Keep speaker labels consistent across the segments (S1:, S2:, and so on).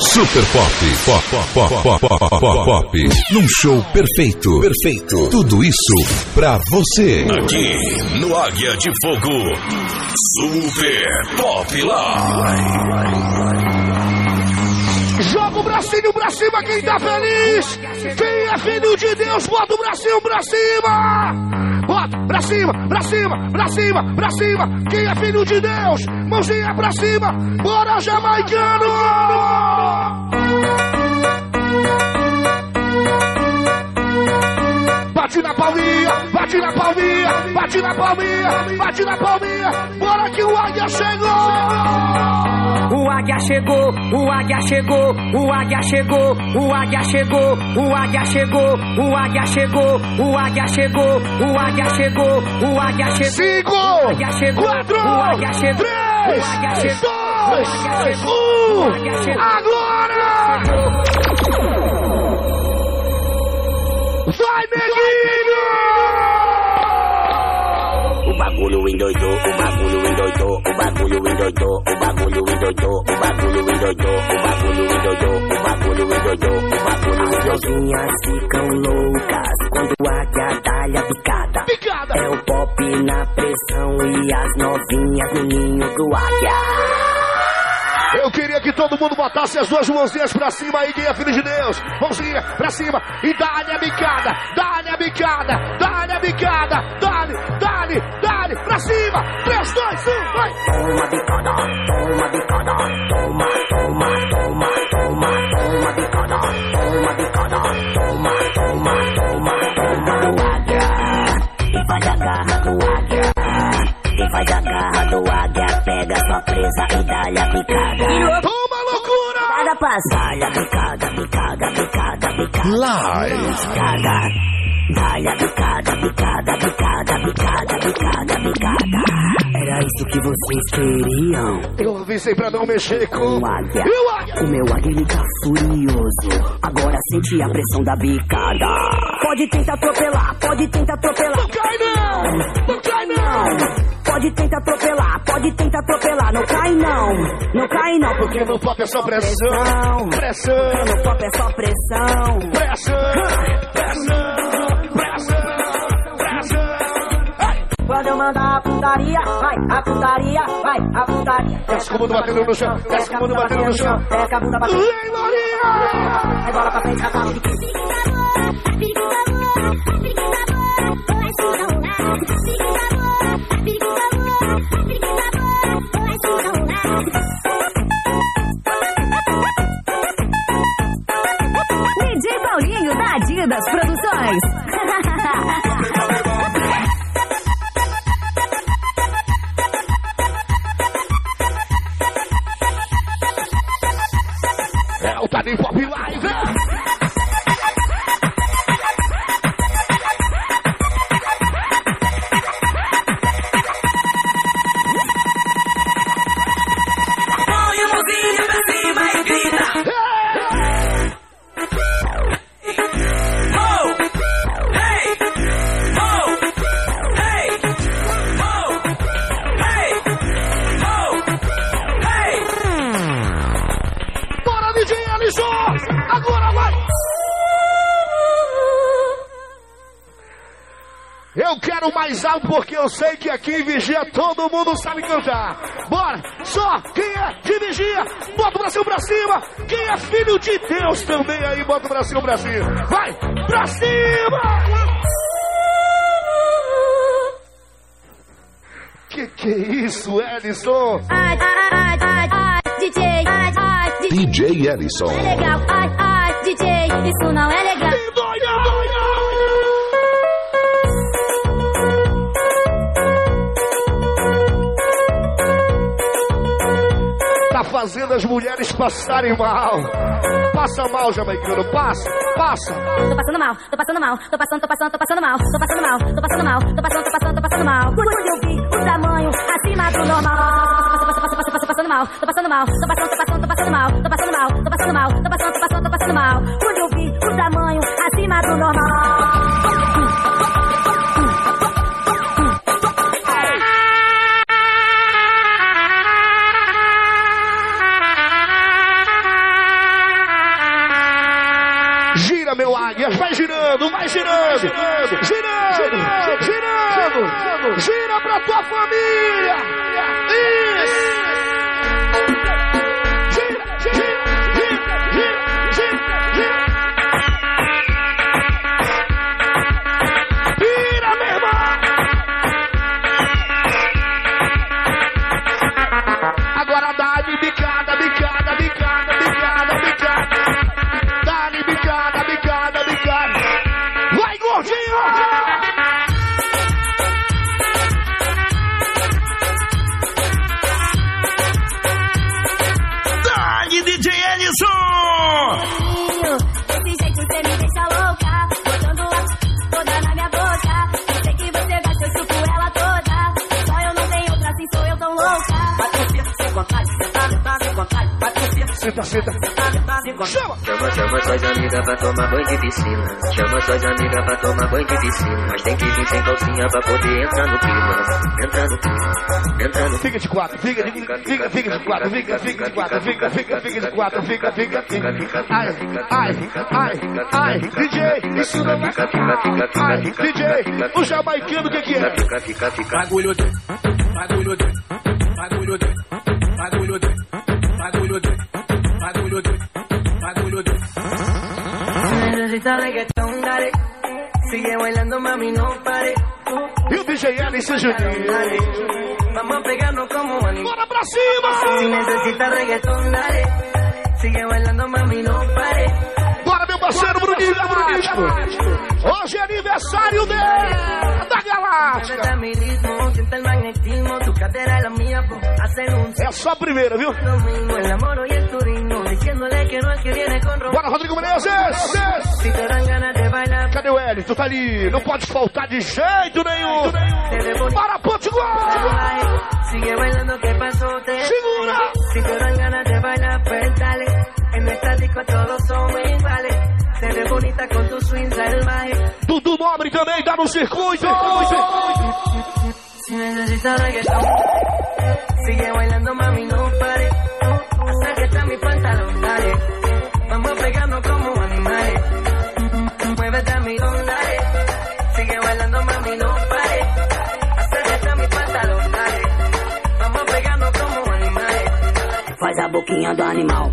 S1: Super Pop. Pop, pop, pop, pop, pop, pop. Num show perfeito. Perfeito. Tudo isso pra você.
S2: Aqui no Águia de Fogo. Super Pop Live.
S3: Joga o bracinho pra cima quem tá feliz. Quem é filho de Deus, bota o bracinho pra cima. Bota pra cima, pra cima, pra cima, pra cima. Quem é filho de Deus, mãozinha pra cima. Bora, jamaicano! Bate na palminha, bate na palminha, bate na palminha, bate na palminha. Bora que o águia chegou!
S4: O águia chegou, o águia chegou, o águia chegou, o águia chegou, o águia chegou, o águia chegou, o águia chegou, o águia chegou, o águia chegou.
S3: Cinco, quatro, três, dois, um. Agora! Vai, neguinho!
S5: O bagulho endoidou, o bagulho endoidou, o bagulho endoidou, o bagulho endoidou, o bagulho endoidou, o bagulho endoidou, o bagulho endoidou, o bagulho endoidou. As novinhas ficam loucas quando a águia dá-lhe a picada.
S3: Picada!
S5: É o pop na pressão e as novinhas no ninho do águia.
S3: Eu queria que todo mundo botasse as duas mãozinhas pra cima aí, quem é filho de Deus. Mãozinha pra cima e dá-lhe a bicada, dá-lhe a bicada, dá-lhe a bicada, dá-lhe, dá-lhe, dá-lhe, pra cima. 3, 2, 1, vai!
S5: Toma bicada, toma bicada, toma, toma, toma, presa e dá-lhe a picada.
S3: Toma loucura!
S5: Cada passo. Dá-lhe a picada, picada, picada, picada.
S1: Live.
S5: Picada. Dá-lhe a picada, picada, picada, picada, picada, picada. Era isso que vocês queriam.
S3: Eu avisei pra não mexer com
S5: O águia.
S3: O águia?
S5: O meu águia ele tá furioso. Agora sente a pressão da bicada. Pode tentar atropelar, pode tentar atropelar.
S3: Não cai não! Não cai não!
S5: Pode tentar atropelar, pode tentar atropelar. Não cai não, não cai não, porque
S3: Porque no pop é só pressão, pressão,
S5: no pop é só pressão.
S3: pressão, pressão, pressão, pressão.
S5: Quando eu mandar a putaria, vai, a putaria, vai, a putaria.
S3: Desce com o mundo batendo no chão, desce com o mundo batendo no chão.
S5: Desce a bunda batendo.
S3: Vem, Maria!
S5: Agora pra frente, rapaz.
S6: DJ
S3: that's right. Eu sei que aqui Vigia todo mundo sabe cantar. Bora! Só quem é de Vigia, bota o Brasil pra cima. Quem é filho de Deus também aí, bota o Brasil pra cima. Vai! Pra cima! Que que é isso?
S7: Ai, ai, ai, ai, ai, DJ, ai, ai, DJ,
S1: DJ Ellison.
S7: é legal, ai, ai, DJ, isso não é legal.
S3: Fazendo as mulheres passarem mal. Passa mal, jamaicano, passa, passa.
S7: Tô passando mal, tô passando mal, tô passando, tô passando, tô passando mal, tô passando mal, tô passando mal, tô passando, tô passando, tô passando mal. Quando eu vi o tamanho acima do normal. Tô passando mal, tô passando tô passando, tô passando,
S3: quatro, fica de, fica, fica de quatro, fica, fica de quatro, fica, fica, fica de quatro, fica, fica, fica. Ai, ai, ai, ai, DJ, isso não vai. Ai, DJ, o jamaicano, o que que é?
S8: Fica, fica, fica.
S9: Bagulho doido, bagulho doido, bagulho doido, bagulho doido, bagulho doido, bagulho doido, bagulho doido.
S10: Necesita reggaetón, dale. Sigue bailando, mami, no pare.
S3: E o DJ Alice Juninho.
S10: Vamos a pegarnos como.
S3: Bora pra cima!
S10: Si necesitas reggaetón, dale. Sigue bailando, mami, no pare.
S3: Parceiro Bruninho Galáctico! Hoje é aniversário dele, da Galáctica! É só a primeira, viu? Bora, Rodrigo Menezes!
S10: De
S3: Cadê o Hélio? Tu tá ali, não pode faltar de jeito nenhum! Bora, Potiguar! Segura!
S10: Si te dan ganas de bailar, pues dale. En esta disco todos somos iguales. Te ves bonita con tu swing salvaje.
S3: Dudu Nobre também tá no circuito!
S10: Si necesitas reggaetón, sigue bailando, mami, no pare. Acércate a mi pantalón, dale. Vamos a pegarnos como animales. Muévete a mi don, dale. Sigue bailando, mami, no pare. Acércate a mi pantalón, dale. Vamos a pegarnos como animales.
S5: Faz a boquinha do animal,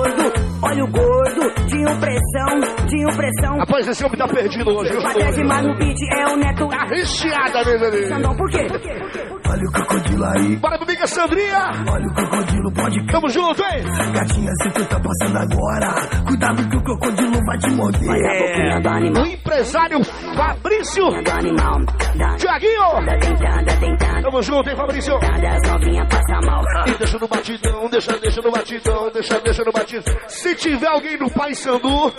S5: olha o gordo, de impressão, de impressão.
S3: Rapaz, esse homem tá perdido hoje. viu?
S5: Patrese mais no beat é o neto.
S3: Tá recheada mesmo ali.
S5: Xandão, por quê?
S11: Olha o crocodilo aí,
S3: Bora, meu amiga Sandrinha!
S11: olha o crocodilo, pode
S3: Tamo junto, hein?
S11: Gatinha, se tu tá passando agora, cuidado que o crocodilo vai te
S5: a
S11: morder.
S5: animal,
S3: O empresário Fabrício Tiaguinho! Tamo junto, hein, Fabrício? E deixa no batidão, deixa, deixa no batidão, deixa, deixa no batidão. Se tiver alguém no Pai Sandu,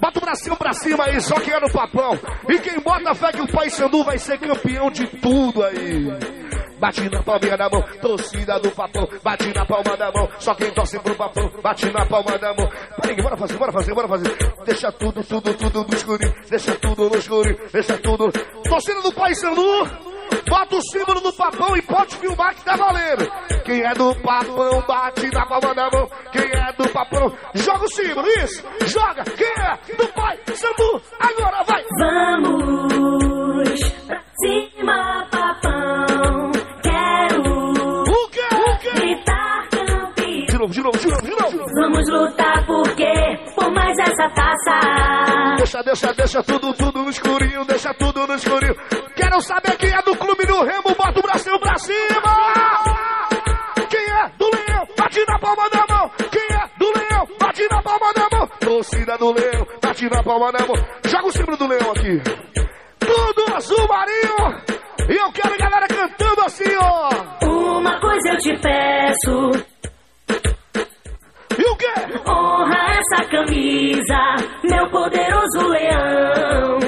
S3: bota o bracinho pra cima aí, só que é no papão. E quem bota fé que o Pai Sandu vai ser campeão de tudo aí. Bate na palminha da mão, torcida do papão. Bate na palma da mão, só quem torce pro papão. Bate na palma da mão. Peraí, bora fazer, bora fazer, bora fazer. Deixa tudo, tudo, tudo no escurinho. Deixa tudo no escurinho, deixa tudo. Torcida do Pai Sandu. Bota o símbolo do papão e pode filmar que tá valendo. Quem é do papão, bate na palma da mão. Quem é do papão, joga o símbolo, isso. Joga. Quem é do pai, Sandu, agora vai.
S7: Vamos pra cima, papão. Quero
S3: O quê? O quê?
S7: gritar campeão.
S3: De novo, de novo, de novo, de novo.
S7: Vamos lutar porque por mais essa taça.
S3: Deixa, deixa, deixa tudo, tudo no escurinho, palma mão. Joga o símbolo do Leão aqui. Tudo azul marinho. E eu quero a galera cantando assim, ó.
S7: Uma coisa eu te peço.
S3: E o quê?
S7: Honra essa camisa.
S12: meu poderoso leão.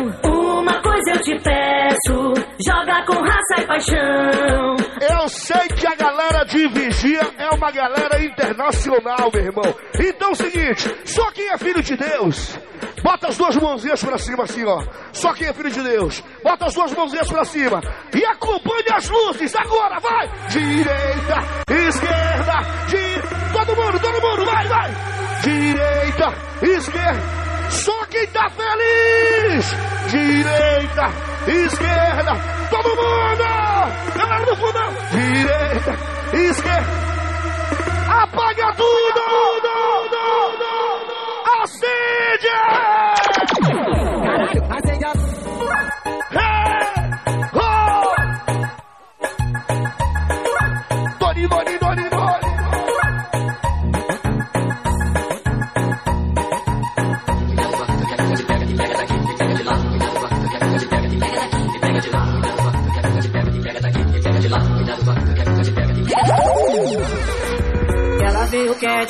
S12: Uma coisa eu te peço, joga com raça e paixão.
S3: Eu sei que a galera de Vigia é uma galera internacional, meu irmão. Então é o seguinte, só quem é filho de Deus, bota as duas mãozinhas pra cima assim, ó. Só quem é filho de Deus, bota as duas mãozinhas pra cima e acompanhe as luzes. Agora, vai! Direita, esquerda, direita. Todo mundo, todo mundo, vai, vai! Direita, esquerda. Só quem tá feliz! Direita, esquerda, todo mundo! Galera do fundão! Direita, esquerda.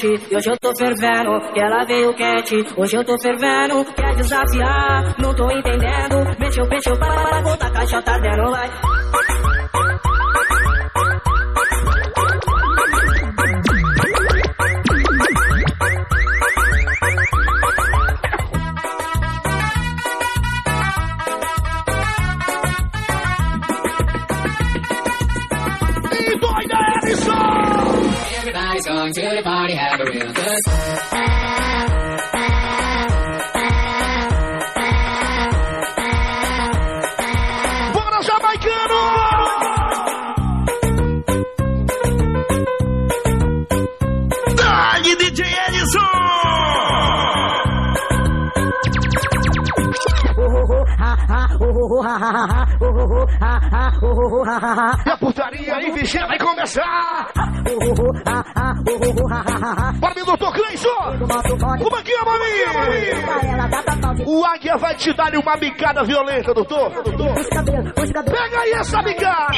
S13: Quente, e hoje eu tô fervendo. Que ela veio quente, hoje eu tô fervendo. Quer desafiar, não tô entendendo. Mexeu, mexeu, para, para, volta, a caixa tá dando, vai.
S3: Vai te dar uma bicada violenta, doutor! Pega aí essa bicada!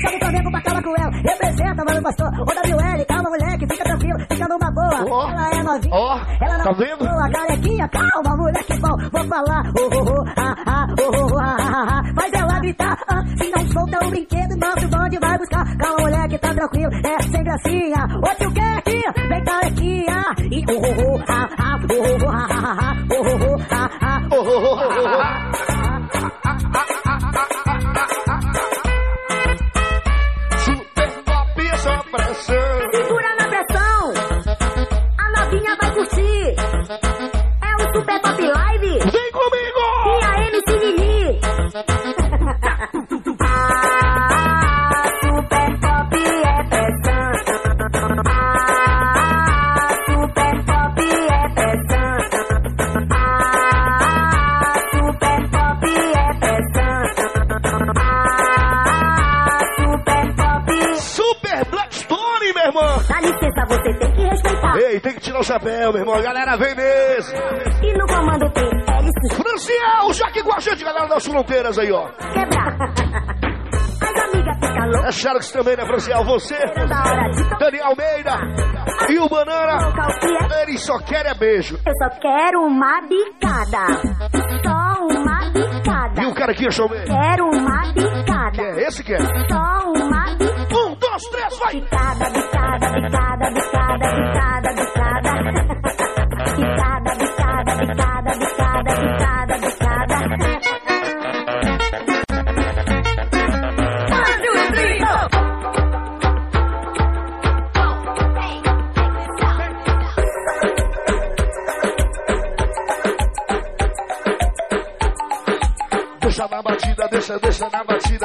S14: Chama o Flamengo pra cala com ela. Representa, mano, pastor. Ô, WL, calma, moleque, fica tranquilo, fica numa boa. Ela é novinha.
S3: ó,
S14: ela não
S3: tá vendo?
S14: Boa, carequinha, calma, moleque bom. Vou falar, oh, oh, oh, ah, ah, oh, oh, ah, ah, ah. Gritar, ah, se não solta o brinquedo, nosso bonde vai buscar. Calma, moleque, tá tranquilo, é sem gracinha. Ô, tio Keck, vem carequinha. E oh, oh, oh, ah, ah, oh, oh, oh, ah, ah, ah, oh, oh, oh, ah, ah.
S3: Oh, oh, oh, oh, oh. Super pop essa pressão!
S12: Tem que
S3: tirar o chapéu, meu irmão. A galera vem mesmo.
S12: E no comando tem hélice
S3: Franciel, já que com a gente, galera das fronteiras aí, ó.
S12: quebrar. As amigas ficam loucas.
S3: É Xerox também, né, Franciel? Você, Daniel Almeida e o Banana, eles só querem é beijo.
S12: Eu só quero uma bicada. Só uma bicada.
S3: E o cara aqui, showman?
S12: Quero uma bicada.
S3: É esse que é?
S12: Só uma bicada.
S3: Um, dois, três, vai!
S12: Bicada, bicada, bicada, bicada,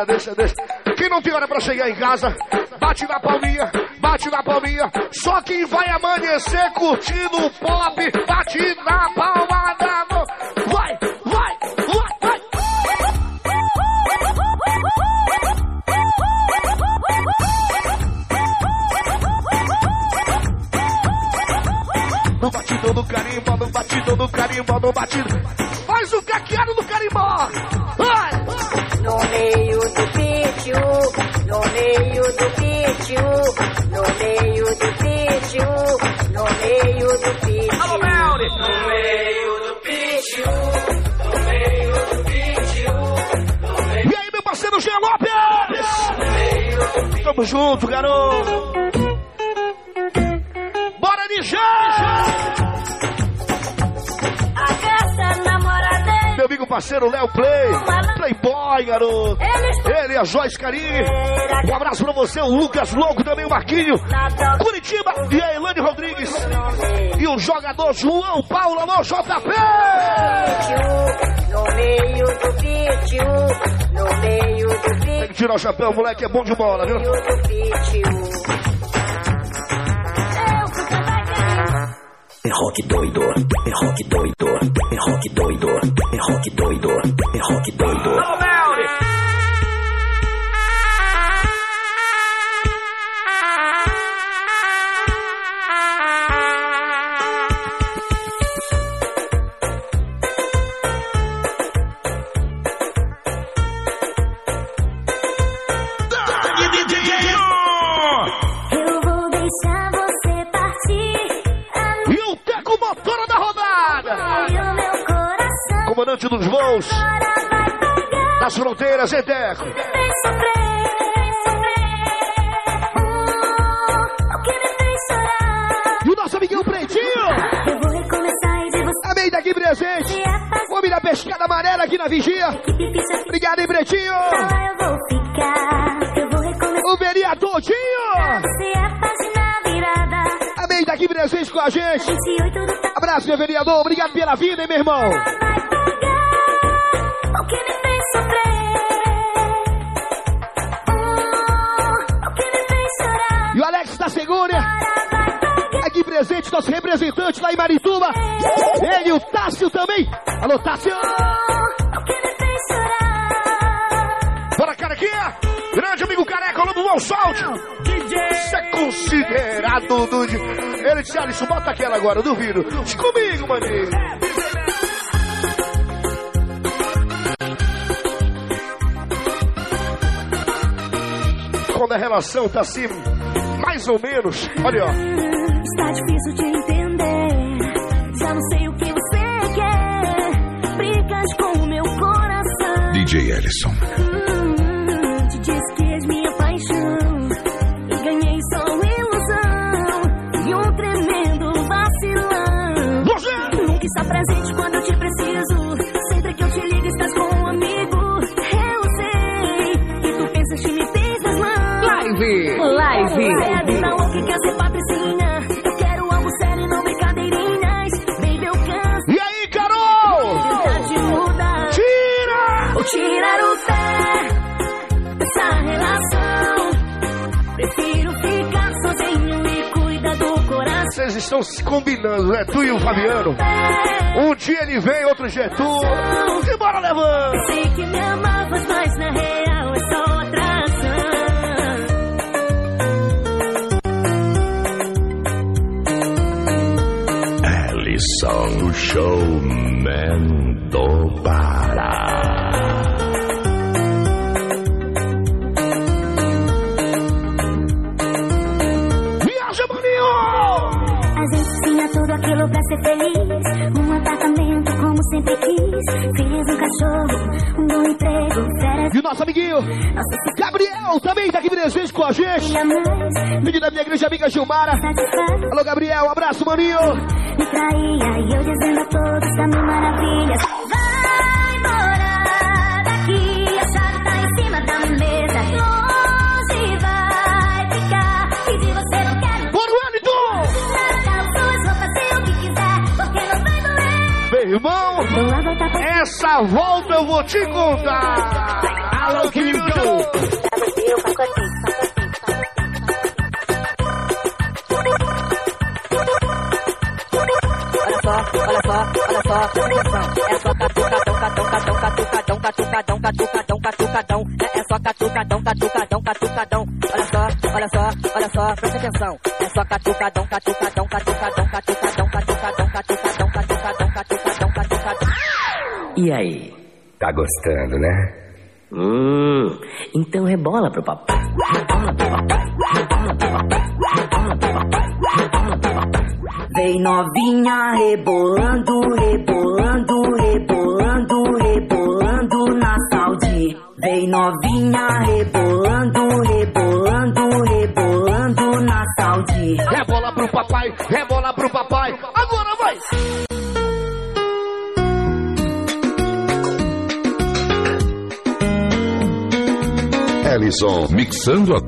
S3: deixa. Quem não tem hora pra chegar em casa, bate na palminha, bate na palminha. Só quem vai amanhecer curtindo o pop, bate na palma da mão. Vai, vai, vai, vai. No batidão do carimbo, no batidão do carimbo, no batidão. Junto, garoto. Bora de já!
S7: A gata namora dele.
S3: Meu amigo parceiro Léo Play. Playboy, garoto. Ele, a Joyce Carinho. Um abraço pra você, o Lucas Louco, também o Marquinho. Curitiba e a Elane Rodrigues. E o jogador João Paulo, alô, JP!
S15: No meio do vídeo, no meio
S3: tirar o chapéu, moleque é bom de bola, viu?
S5: É rock doido, é rock doido, é rock doido, é rock doido, é rock doido.
S7: nas
S3: das fronteiras,
S7: Eterno.
S3: E o nosso amiguinho Pretinho. Amém daqui presente. Homem da pescada amarela aqui na vigia. Obrigado, hein, Pretinho. O
S7: vereador Tinho.
S3: Amém daqui presente com a gente. Abraço, meu vereador. Obrigado pela vida, hein, meu irmão. Representante lá em Marituba! Ele e o Tássio também! Alô, Tássio!
S7: O.
S3: Bora, carequinha! Grande amigo careca, Lobo Bom Salte! Isso é considerado do... Ele disse, Alisson, bota aquela agora, eu duvido. Deixa comigo, maninho! Quando a relação tá assim, mais ou menos, olha ó.
S7: Está difícil de
S3: sombra. Estão se combinando, né? Tu e o Fabiano. Um dia ele vem, outro dia é tu. E bora levando!
S7: Sei que me amavas, mas na real é só atração.
S2: Ellison, o showman do Pará.
S7: Filhos, um cachorro, um bom emprego, férias.
S3: E o nosso amiguinho Gabriel também tá aqui presente com a gente. Menino da minha igreja amiga Gilmara. Alô, Gabriel, um abraço, maninho.
S7: me traía. E eu dizendo a todos da mil maravilhas.
S3: Essa volta eu vou te contar. Alô, querido!
S15: Olha só, olha só, olha só, atenção. É só catucadão, catão, catucadão, catucadão, catucadão, catucadão. É, é só catucadão, catucadão, catucadão. Olha só, olha só, olha só, presta atenção. É só catucadão, catucadão, catucadão, catucadão, catucadão,
S1: e aí? Tá gostando, né? Hum, então rebola pro papai. Rebola pro papai. Rebola pro papai. Rebola pro papai. Rebola pro papai.
S5: Vem novinha rebolando, rebolando, rebolando, rebolando na saúde. Vem novinha rebolando, rebolando,
S3: rebolando na saúde. Rebola pro papai, rebola pro papai.
S1: Ellison mixando a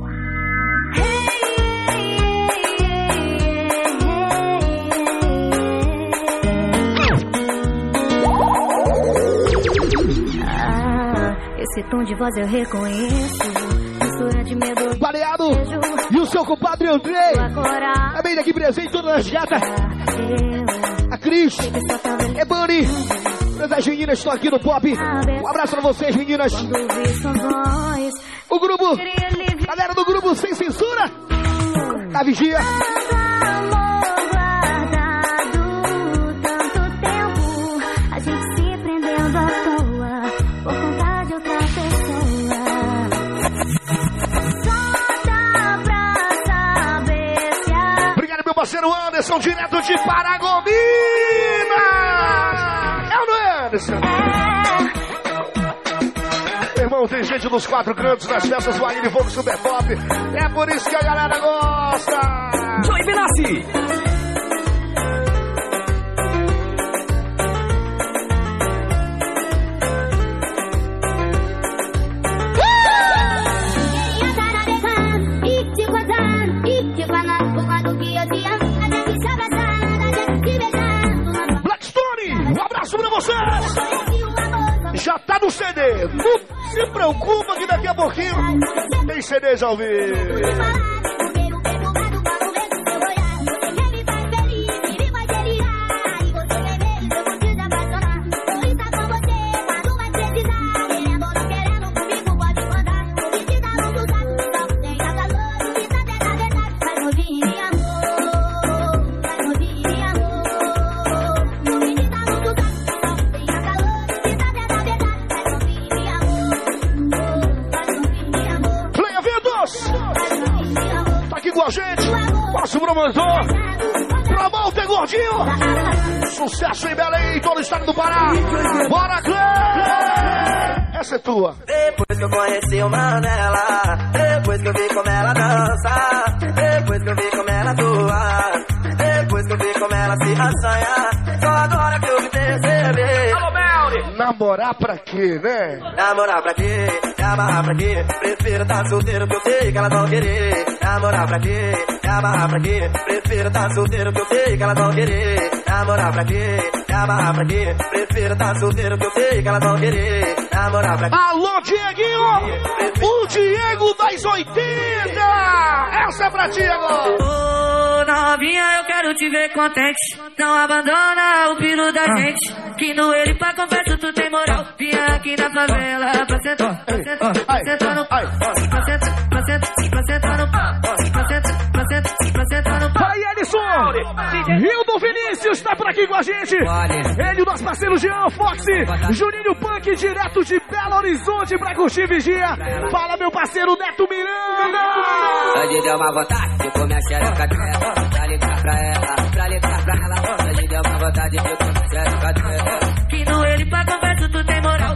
S7: Ah, esse tom de voz eu reconheço. Mistura de medo.
S3: Baleado! E o seu compadre Andrei! Também daqui presente, todas as gatas. A Cris, é Bunny. Todas as meninas estão aqui no pop. Um abraço pra vocês, meninas. O grupo, galera do grupo Sem Censura. A vigia.
S7: tanto tempo, a gente se prendendo à toa por conta de outra pessoa. Só dá pra saber se a
S3: Obrigado, meu parceiro Anderson, direto de Paragomina. É é, Anderson? Irmão, tem gente nos quatro cantos das festas do Aline Fogo Super Pop. É por isso que a galera gosta.
S6: Joy Benassi.
S3: Preocupa que daqui a pouquinho tem CDs ao vivo.
S12: Depois que eu conheci o Mandela, depois que eu vi como ela dança, depois que eu vi como ela atua, depois que eu vi como ela se assanha, só agora que eu me percebi. Alô!
S3: Namorar pra quê, né?
S12: Namorar pra quê? Me amarrar pra quê? Prefiro tá solteiro que eu sei que elas vão querer. Namorar pra quê? Me amarrar pra quê? Prefiro tá solteiro que eu sei que elas vão querer. Namorar pra quê? Me amarrar pra quê? Prefiro tá solteiro que eu sei que elas vão querer. Namorar pra?
S3: Alô, Dieguinho! O Diego das 80! Essa é pra ti agora!
S13: Ô novinha, eu quero te ver contente. Não abandona o piro da gente. Que no ele pra confesso tu tem moral. Vinha aqui na favela pra sentar, pra sentar, pra sentar no. Pra sentar, pra sentar, pra sentar no
S3: Ellison! Rio do Vinícius tá por aqui com a gente! Ele, o nosso parceiro Jean Fox, Juninho Punk, direto de Belo Horizonte pra curtir vigia. Fala, meu parceiro Neto Miranda!
S16: Hoje deu uma vontade de comer a xereca dela Pra ligar pra ela, pra ligar pra ela Hoje deu uma vontade de comer a xereca dela
S13: Que no ele pra confesso tu tem moral.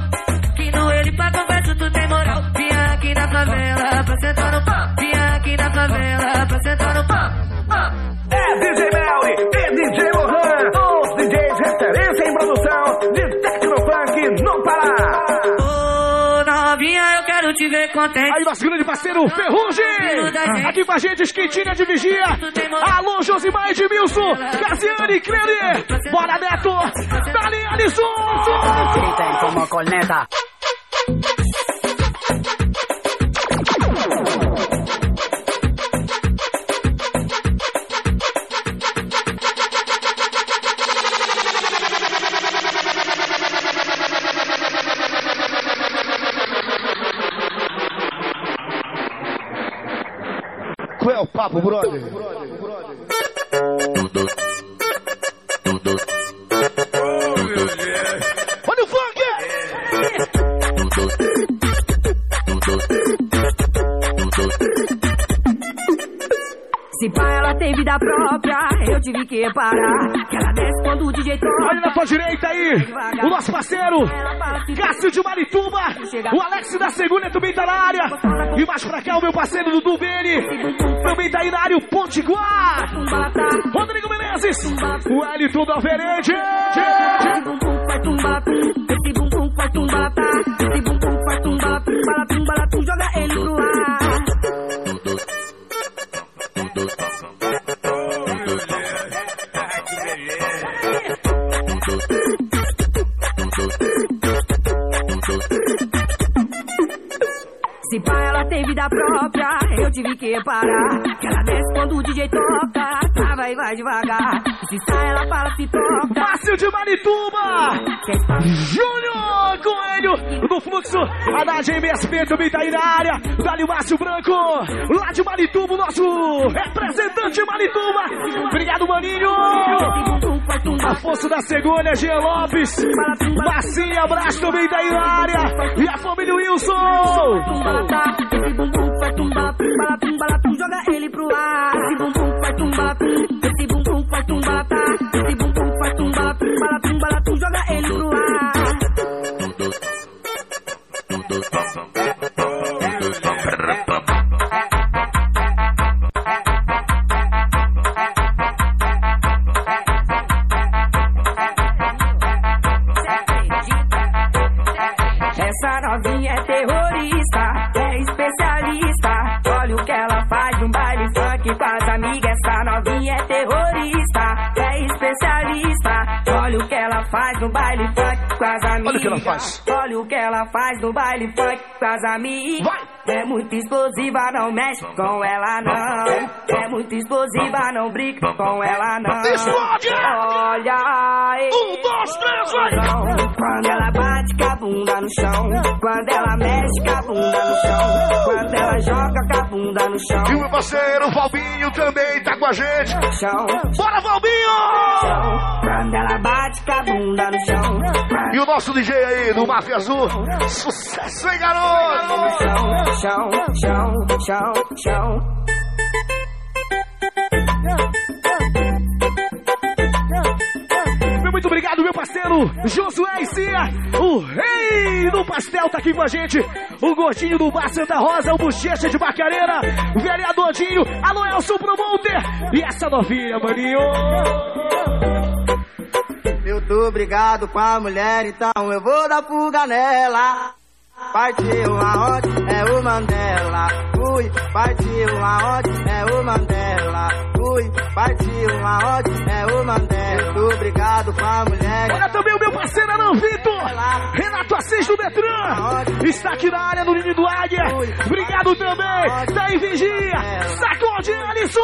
S13: Que no ele pra confesso tu tem moral. Vinha aqui na favela pra sentar no pau. Vinha aqui na favela contente.
S3: Aí, nosso grande parceiro Ferrugem! Aqui com a gente, Esquentinha de Vigia. Alô, Josimar Edmilson, Casiane Crele. Bora, Neto! Dali, Alisson!
S17: Griten como corneta.
S3: Papo, brother? Olha o funk!
S18: Se pá, ela tem vida
S3: própria, eu tive que parar. Que ela desce quando o DJ toca.
S19: Olha na tua direita aí, o nosso parceiro, Cássio de O Alex da Segunda também tá na área. E mais pra cá o meu parceiro Dudu Beni, também tá aí na área o Potiguar. Rodrigo Menezes, o Elito do Alverede.
S3: Esse bumbum balatum, balatum, tive que parar. Que ela desce quando o DJ toca, trava e vai devagar. Se sai, ela fala, se toca.
S19: Márcio de Marituba, Júnior Coelho do Fluxo, a da GMSP também tá aí na área. Dali o Márcio Branco, lá de Marituba, o nosso representante de Marituba. Obrigado, maninho. Afonso da Segunda, Jean Lopes, Marcinha Abraço também tá aí na área. E a família Wilson.
S3: Que ela faz. Olha o que ela faz no baile funk com as amigas. É muito explosiva, não mexe com ela não. É muito explosiva, não brinca com ela não.
S19: Explode!
S3: Olha aí.
S19: Um, dois, três, vai!
S3: Bate com a bunda no chão. Quando ela mexe com a bunda no chão. Quando ela joga com a bunda no chão.
S19: E o meu parceiro Valbinho também tá com a gente.
S3: Chão.
S19: Bora, Valbinho!
S3: Quando ela bate com a bunda no chão.
S19: E o nosso DJ aí do Máfia Azul. Sucesso, hein, garoto?
S3: Chão, chão, chão, chão, chão.
S19: Muito obrigado, meu parceiro Josué e Cia, o rei do pastel tá aqui com a gente. O gordinho do Bar Santa Rosa, o bochecha de Bacareira, o vereadorzinho, alô Elson Promoter e essa novinha, maninho.
S20: Eu tô com a mulher, então eu vou dar fuga nela. Partiu aonde é o Mandela. Fui, partiu aonde é o Mandela. Fui, partiu aonde é o Mandela. Eu tô brigado com a mulher.
S19: Olha também o meu parceiro Alan Vitor, Renato Assis do Detran, está aqui na área do Ninho do Águia. Obrigado também, tá em vigia, sacode Alisson!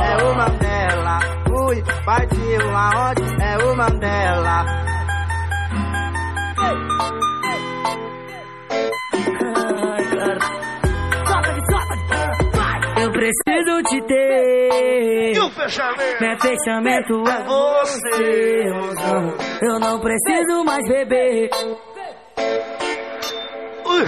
S20: É o Mandela. Fui, partiu aonde é o Mandela.
S3: Eu preciso te ter.
S19: E o fechamento?
S3: Meu fechamento é você, mozão. Eu não preciso mais beber.
S19: Ui,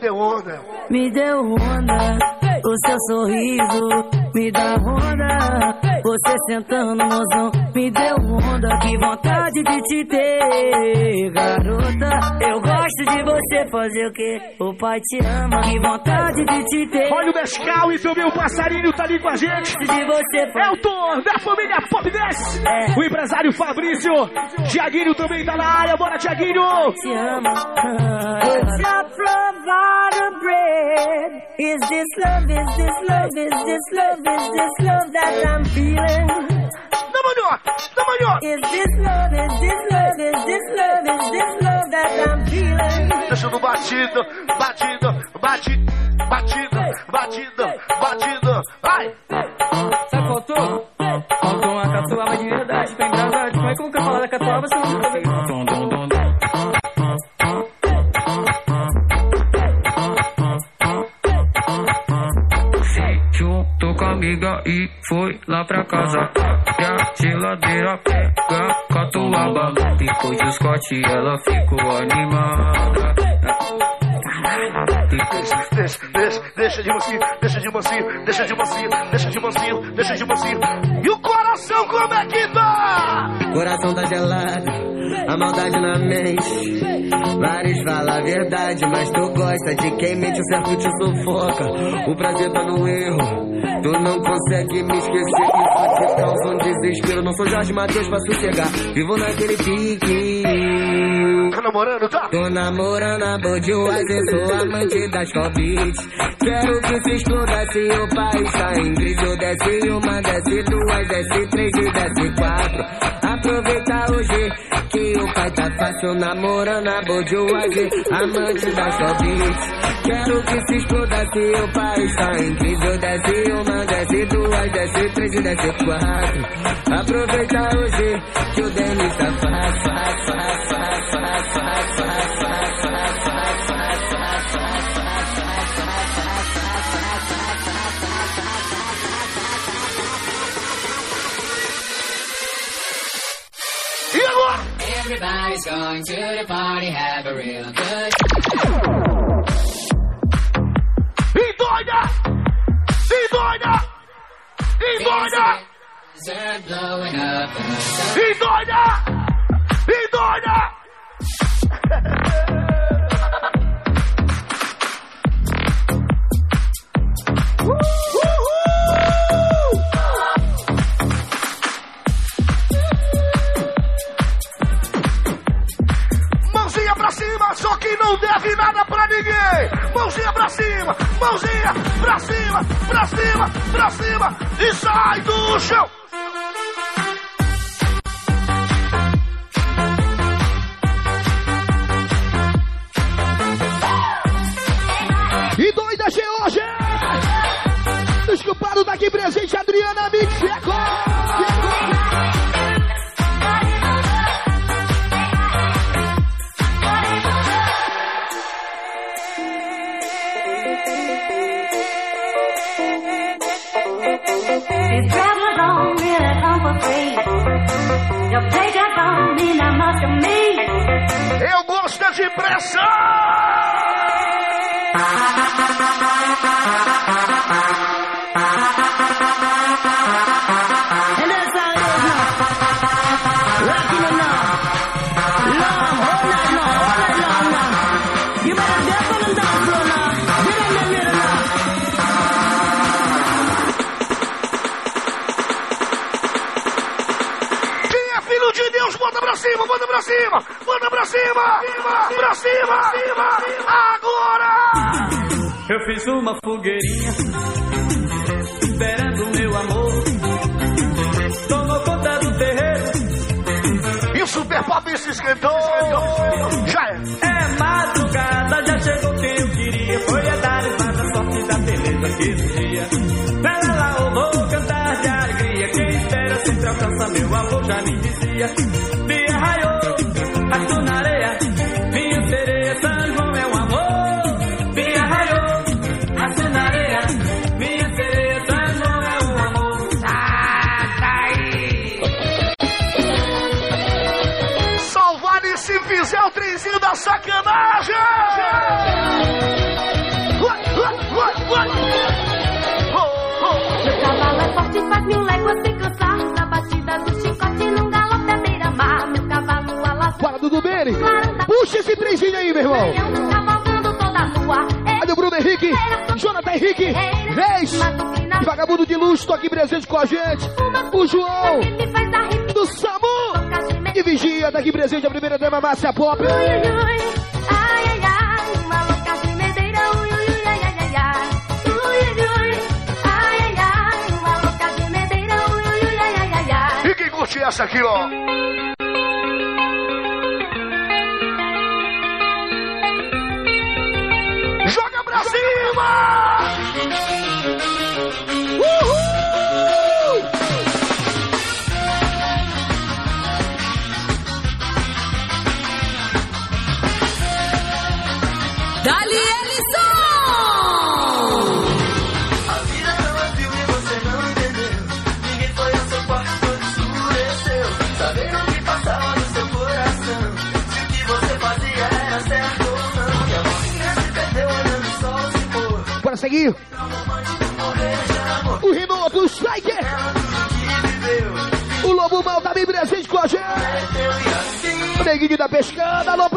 S19: deu onda.
S3: Me deu onda, o seu sorriso me dá onda. Você sentando, mozão, me deu onda. Que vontade de te ter, garota. Eu gosto de você fazer o que? O pai te ama. Que vontade de te ter.
S19: Olha o Nescau e também o passarinho tá ali com a gente.
S3: De você
S19: Elton, da família Pop 10. O empresário Fabrício. Tiaguinho também tá na área. Bora, Tiaguinho.
S3: te ama. It's a provider bread. Is this love, is this love, is this love, is this love that I'm feeling?
S19: Dá manhota.
S3: Is this love, is this love, is this feeling?
S19: Batido, batido, batido, batido, batido, batido.
S13: E foi lá pra casa. E a geladeira pega catuaba. Depois do Scott ela ficou animada.
S3: Deixa, deixa, deixa, de mansinho, deixa de mansinho, deixa de mansinho, deixa de mansinho, deixa de mansinho. E o coração como é que tá?
S16: Coração tá gelado, a maldade na mente. Vários falam a verdade, mas tu gosta de quem mente, o certo te sufoca. O prazer tá no erro, tu não consegue me esquecer. Isso te causa um desespero. Não sou Jorge Matheus pra sossegar, vivo naquele pique.
S3: Namorando, tá?
S16: Tô namorando a Budweiser, sou amante das Covid. Quero que se exploda se o país tá em crise. Eu desce uma, desce duas, desce três e desce quatro. Aproveita hoje que o pai tá fácil namorando a Budweiser, amante das Covid. Quero que se exploda se o país tá em crise. Eu desce uma, desce duas, desce três e desce quatro. Aproveita hoje que o Denis tá fácil, fácil, fácil, fácil,
S21: Everybody's going to the party, have a real good
S3: E doida! E doida! E doida!
S21: They're blowing up
S3: mãozinha pra cima, pra cima, pra cima e sai do chão. Eu
S10: fiz uma fogueirinha esperando meu amor. Tomou conta do terreiro.
S3: E o Super Pop se esquentou! Já é!
S10: É madrugada, já chegou quem eu queria. Foi a dar mais a sorte da beleza que existia. Ela lá, eu vou cantar de alegria. Quem espera sempre alcança meu amor, já me dizia.
S3: Vagabundo de luxo, tô aqui presente com a gente. O João, do Samu, e Vigia, tá aqui presente a primeira dama Márcia Pop.
S12: Ui, ui, ui. Ai, ai, ai.
S22: O
S3: Renato, o Striker. O Lobo Mal também presente com a gente. Neguinho da Pescada, alô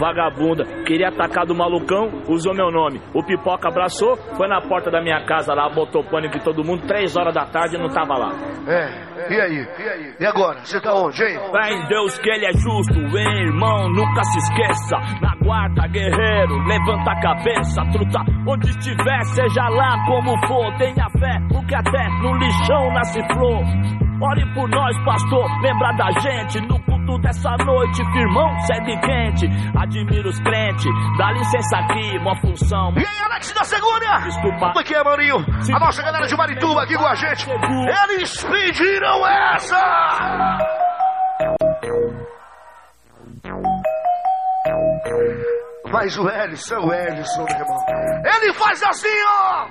S23: Vagabunda, queria atacar do malucão, usou meu nome. O pipoca abraçou, foi na porta da minha casa lá, botou pânico em todo mundo, três horas da tarde não tava lá.
S3: É, e aí? E aí? E agora? Você tá onde, hein?
S23: Fé em Deus que ele é justo, hein, irmão, nunca se esqueça. Na guarda, guerreiro, levanta a cabeça, truta. Onde estiver, seja lá como for, tenha fé, porque até no lixão nasce flor. Ore por nós, pastor, lembra da gente no dessa noite, firmão, segue quente. Admiro os crentes, dá licença aqui, uma função.
S3: E aí, Alex da Segunda?
S23: Desculpa.
S3: Como é que é, Maninho? A nossa galera de Marituba aqui com a gente. Eles pediram essa! Mas o Ellison, o Ellison, meu irmão. Ele faz assim, ó!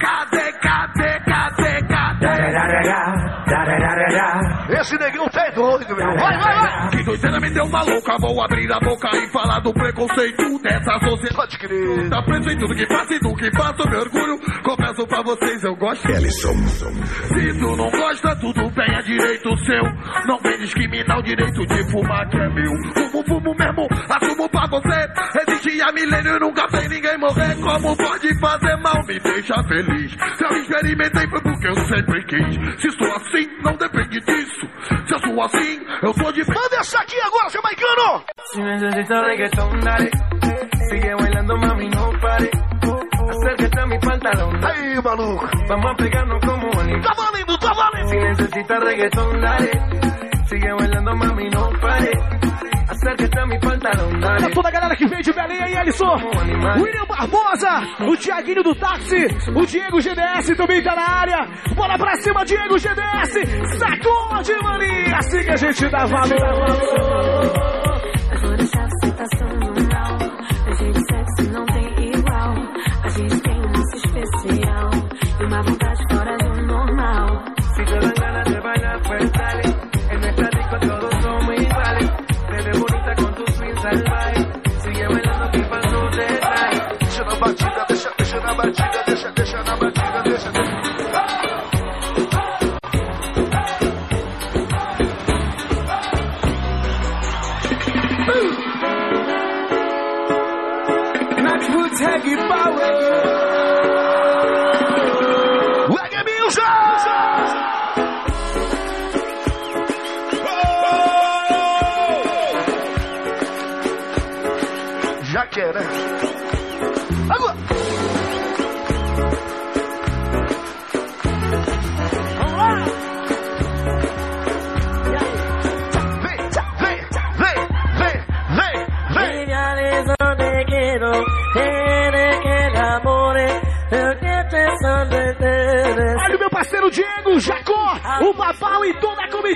S24: Cadê, cadê, cadê, cadê?
S3: Esse negão tá é doido, meu. Vai, vai, vai!
S24: Que doideira me deu uma louca, vou abrir a boca e falar do preconceito dessa sociedade.
S3: Pode crer.
S24: Tá preso em tudo que faço e do que faço, meu orgulho. Confesso pra vocês, eu gosto.
S1: Ellison.
S24: Se tu não gosta, tudo bem, é direito seu. Não vem discriminar o direito de fumar, que é meu. Fumo, fumo mesmo, assumo pra você. Existe há milênio e nunca tem ninguém morrer. Como pode fazer mal, me deixa feliz. Se eu experimentei foi porque eu sempre quis. Se sou assim, não depende disso. Se sou assim, eu sou de.
S3: Manda essa aqui agora, jamaicano!
S22: Si necesitas reggaetón, dale. Sigue bailando, mami, no pare. Acércate a mi pantalón.
S3: Aí, maluco.
S22: Vamos a pegarnos como animales.
S3: Tá valendo, tá valendo.
S22: Si necesitas reggaetón, dale. Sigue bailando, mami, no pare. Acércate a mi pantalón,
S3: Pra toda a galera que vem de Belém aí, Ellison. William Barbosa, o Tiaguinho do táxi, o Diego GDS também tá na área. Bora pra cima, Diego GDS. Sacode, maninho. Assim que a gente dá valor.
S7: Vou deixar você passando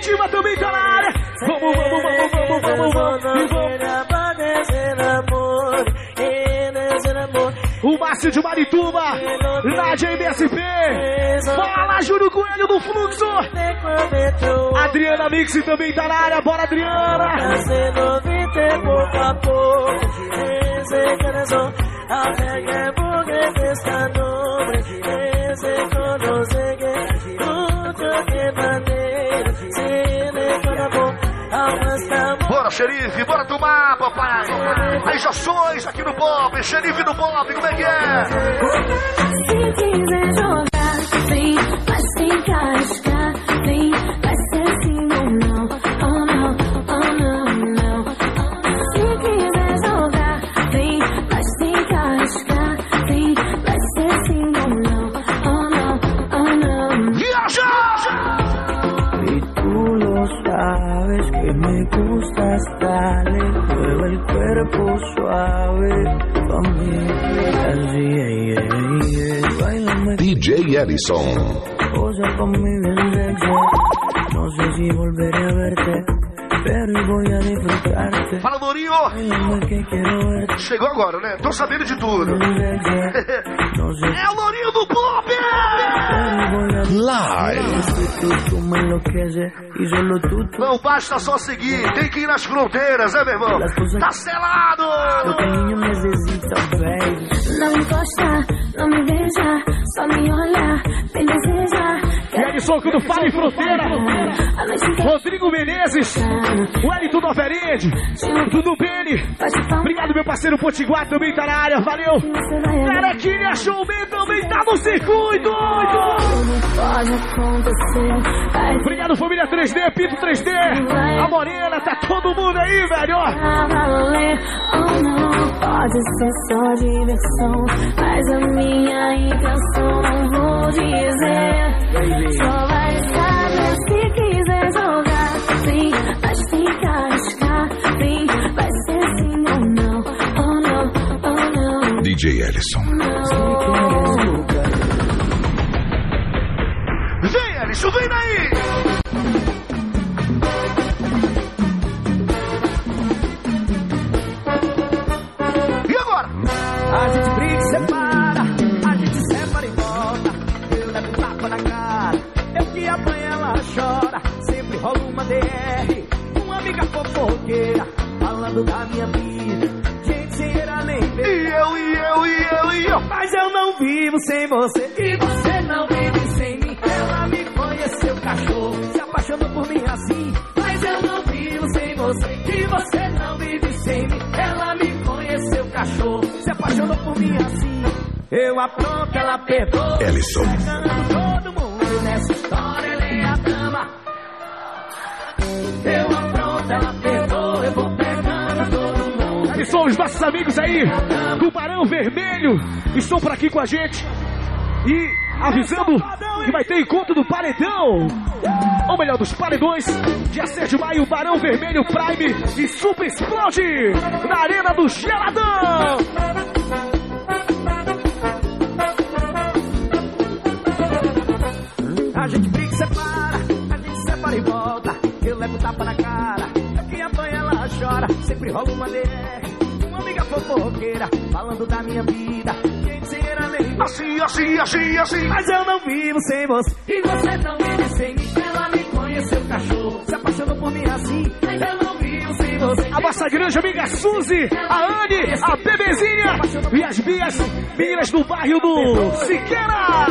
S3: toda a comitiva também tá na área. Vamos, vamos, vamos, vamos, vamos, vamos. Vamos. O Márcio de Marituba, Nádia MSP, Fala Júlio Coelho do Fluxo, Adriana Mix também tá na área, bora Adriana!
S22: Haciendo viste poco a poco, ese corazón, hace que porque esta nombre,
S3: xerife, bora tomar, papai! As ações aqui no Pop, xerife do Pop, como é que é?
S7: Se quiser jogar,
S22: Bien sexy. No sé si volveré a verte, pero voy a disfrutarte.
S3: Fala,
S22: verte.
S3: Chegou agora, né? Tô sabendo de tudo. É o Lourinho do Pop!
S22: Live.
S3: Não basta só seguir, tem que ir nas fronteiras, né, meu irmão? Tá selado!
S7: Não encosta, não me beija, só me olha, me deseja.
S19: E Ellison, quando fala em fronteira, Rodrigo Menezes, Wellington Noveride, Dudu Beni, obrigado meu parceiro Potiguar também tá na área, valeu! Carequinha Showman também tá no circuito! Obrigado família 3D, Pito 3D, a Morena, tá todo mundo aí, velho!
S7: Não, pode ser só diversão, mas a minha intenção não vou dizer. Só vai saber se quiser jogar, sim, mas fica arriscar, sim, vai ser sim ou não. Oh não, oh não.
S1: DJ Ellison.
S3: Vem, Alisson, vem daí!
S10: A gente briga e separa, a gente separa e volta. Eu levo tapa na cara, eu que apanho ela chora. Sempre rola uma DR, uma amiga fofoqueira, falando da minha vida. Gente sem era nem ver.
S3: E eu, e eu, e eu, e eu.
S10: Mas eu não vivo sem você, e você não vive sem mim. Ela me conheceu, cachorro, se apaixonou por mim assim. Mas eu não vivo sem você, e você não mim assim. Eu apronto, ela perdoa.
S1: Ellison.
S10: Todo mundo nessa história, ela é a dama. Eu apronto, ela perdoa, eu vou pegando todo mundo.
S19: Ellison, os nossos amigos aí do Barão Vermelho estão por aqui com a gente e avisando que vai ter encontro do Paredão. Ou melhor, dos paredões, dia 7 de maio, Barão Vermelho Prime e Super Explode na Arena do Geladão.
S10: A gente briga e separa, a gente separa e volta. Eu levo tapa na cara, quem apanha ela chora. Sempre rola uma DR, uma amiga fofoqueira, falando da minha vida. Era nem
S3: Assim, assim, assim, assim.
S10: Mas eu não vivo sem você, e você não vive sem mim. Ela me conheceu, cachorro, se apaixonou por mim assim. Eu não vivo sem você.
S19: A nossa grande amiga Suzy, a Anne, a Bebezinha e as minhas meninas do bairro do Siqueira.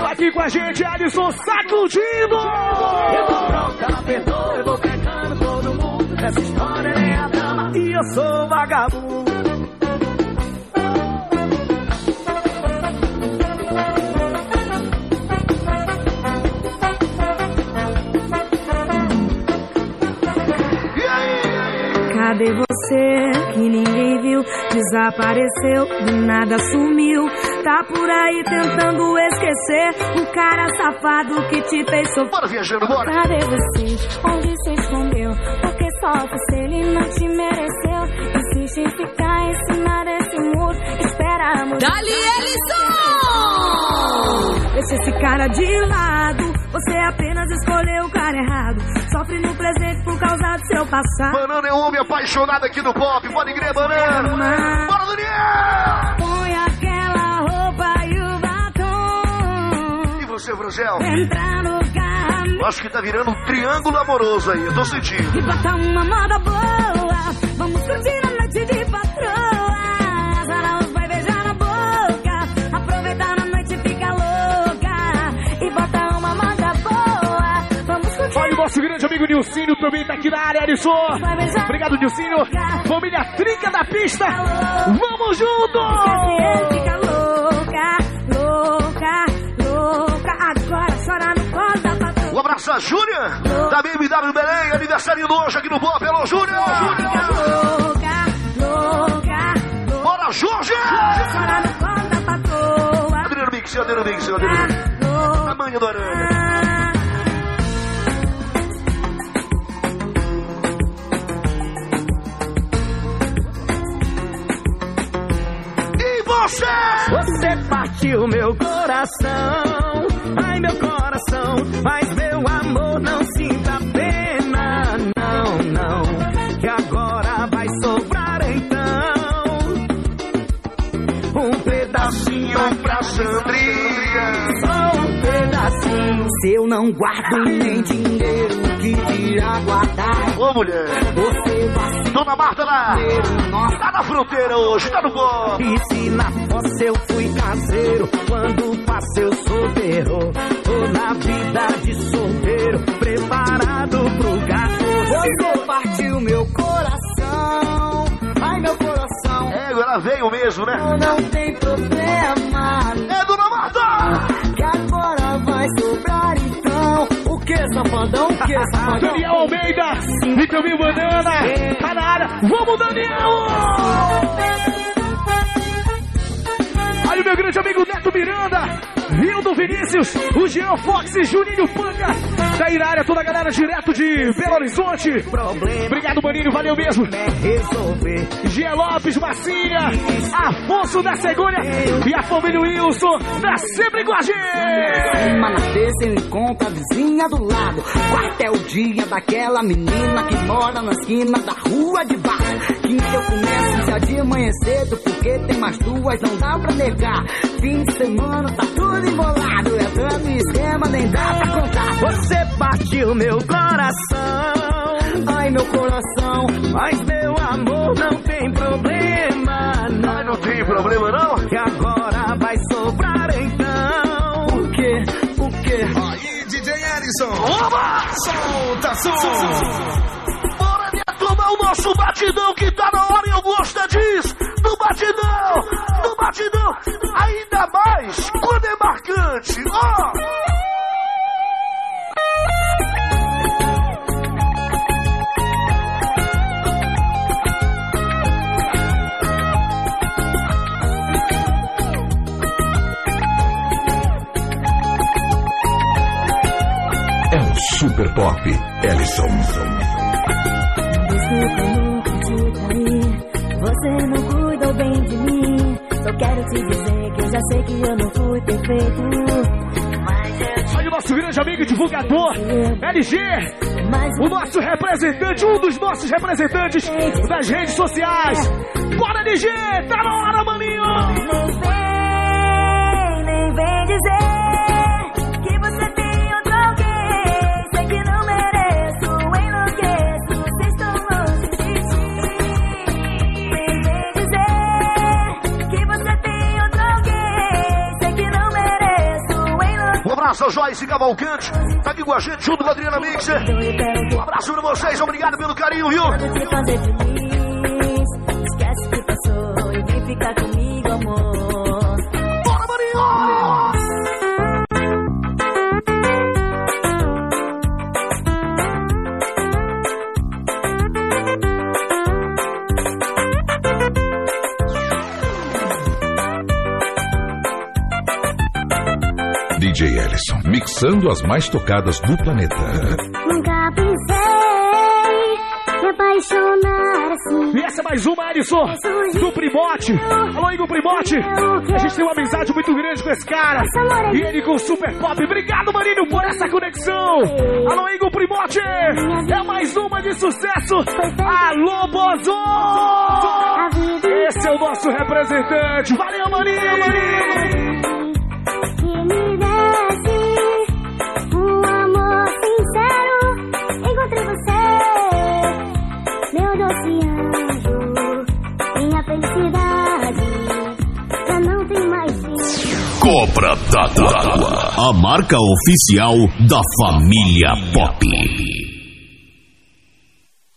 S19: Tá aqui com a gente, Alisson sacudindo.
S10: Eu tô pronta, perdoa, eu vou pegando todo mundo. Nessa história é a dama e eu sou vagabundo.
S7: Cadê você que ninguém viu? Desapareceu, do nada sumiu. Tá por aí tentando esquecer o cara safado que te fez sofrer.
S3: Bora, viajando, bora.
S7: Cadê você? Onde se escondeu? Porque só você ele não te mereceu. Insiste em ficar em cima desse muro. Espera a mulher.
S25: Dali Ellison!
S7: Deixa esse cara de lado. Você apenas escolheu o cara errado. Sofre no presente por causa do seu passado.
S3: Banana é um homem apaixonado aqui no pop. Pode crer, banana. Bora, Daniel!
S7: Põe aquela roupa e o batom.
S3: E você, Frangel?
S7: Entra no carro
S3: Eu acho que tá virando um triângulo amoroso aí. Eu tô sentindo.
S7: e bota uma moda boa. Vamos curtir a noite de patroa.
S19: Nosso grande amigo Nilcinho também tá aqui na área, Alisson. Obrigado, Nilcinho. Família Trinca da Pista. Vamos juntos!
S7: Ele fica louca, louca, louca. Agora chora no colo da patroa.
S3: Um abraço a Júlia, da BMW Belém, aniversário do hoje aqui no Pop. Alô, Júlia!
S7: Louca, louca,
S3: Bora, Jorge!
S7: chora no colo da patroa.
S3: Adriano Mix, Adriano Mix, Adriano Mix. Tamanho do aranha. Você
S5: partiu meu coração, ai meu coração, mas meu amor não sinta pena, não, não, que agora vai sobrar então. Um pedacinho pra Sandrinha, só um pedacinho. Se eu não guardo nem dinheiro que irá guardar,
S3: Ô mulher!
S5: você
S3: Dona Marta lá! Tá na fronteira hoje, tá no bom!
S5: E se na fossa eu fui caseiro, quando passei eu sou terror. Tô na vida de solteiro, preparado pro gato. Você partiu meu coração, ai meu coração.
S3: É, ela veio mesmo, né?
S5: Não, não tem problema.
S3: É, Dona Marta!
S5: Que agora vai então. Safadão? Que, safadão?
S19: Daniel Almeida, Vitamina Banana, tá na área. Vamos, Daniel! Aí o meu grande amigo Neto Miranda, Rildo Vinícius, o Jean Fox e Juninho Panga. Daí na área, toda a galera direto de Belo Horizonte. Obrigado, Maninho, valeu mesmo. Gia Lopes, Massinha, Afonso da Segunda e a família Wilson, tá sempre com a gente.
S5: Terça eu encontro a vizinha do lado. Quartel dia daquela menina que mora na esquina da rua de baixo. Quinta eu começo já de manhã cedo, porque tem mais duas, não dá pra negar. Fim de semana tá tudo embolado. É tanto esquema, nem dá pra contar. Você partiu meu coração. Ai, meu coração. Mas meu amor não tem problema. Não,
S3: não tem problema não?
S5: Que agora vai sobrar
S1: Ellison.
S3: Oba!
S1: Solta som.
S3: Bora turma, o nosso batidão que tá na hora e eu gosto disso. Do batidão, do batidão. Ainda mais quando é marcante. Ó!
S1: É Super Pop Ellison.
S7: Desculpa, nunca te traí. Você não cuidou bem de mim. Só quero te dizer que eu já sei que eu não fui perfeito. Mas
S19: Olha o nosso grande amigo e divulgador, LG, o nosso representante, um dos nossos representantes das redes sociais. Bora, LG, tá na hora, maninho!
S7: Nem vem, nem vem dizer
S3: ao Joyce Cavalcante, tá aqui com a gente junto com a Adriana Mixer. Um abraço pra vocês, obrigado pelo carinho, viu?
S7: Feliz. Esquece que passou e vem ficar comigo,
S1: mixando as mais tocadas do planeta.
S7: Nunca pensei me apaixonar assim.
S19: E essa é mais uma, Ellison, do Primote. Alô, Igor Primote. A gente tem uma amizade muito grande com esse cara. E ele com o Super Pop. Obrigado, Maninho, por essa conexão. Alô, Igor Primote. É mais uma de sucesso. Alô, Bozon. Esse é o nosso representante. Valeu, Maninho,
S1: A marca oficial da família Pop.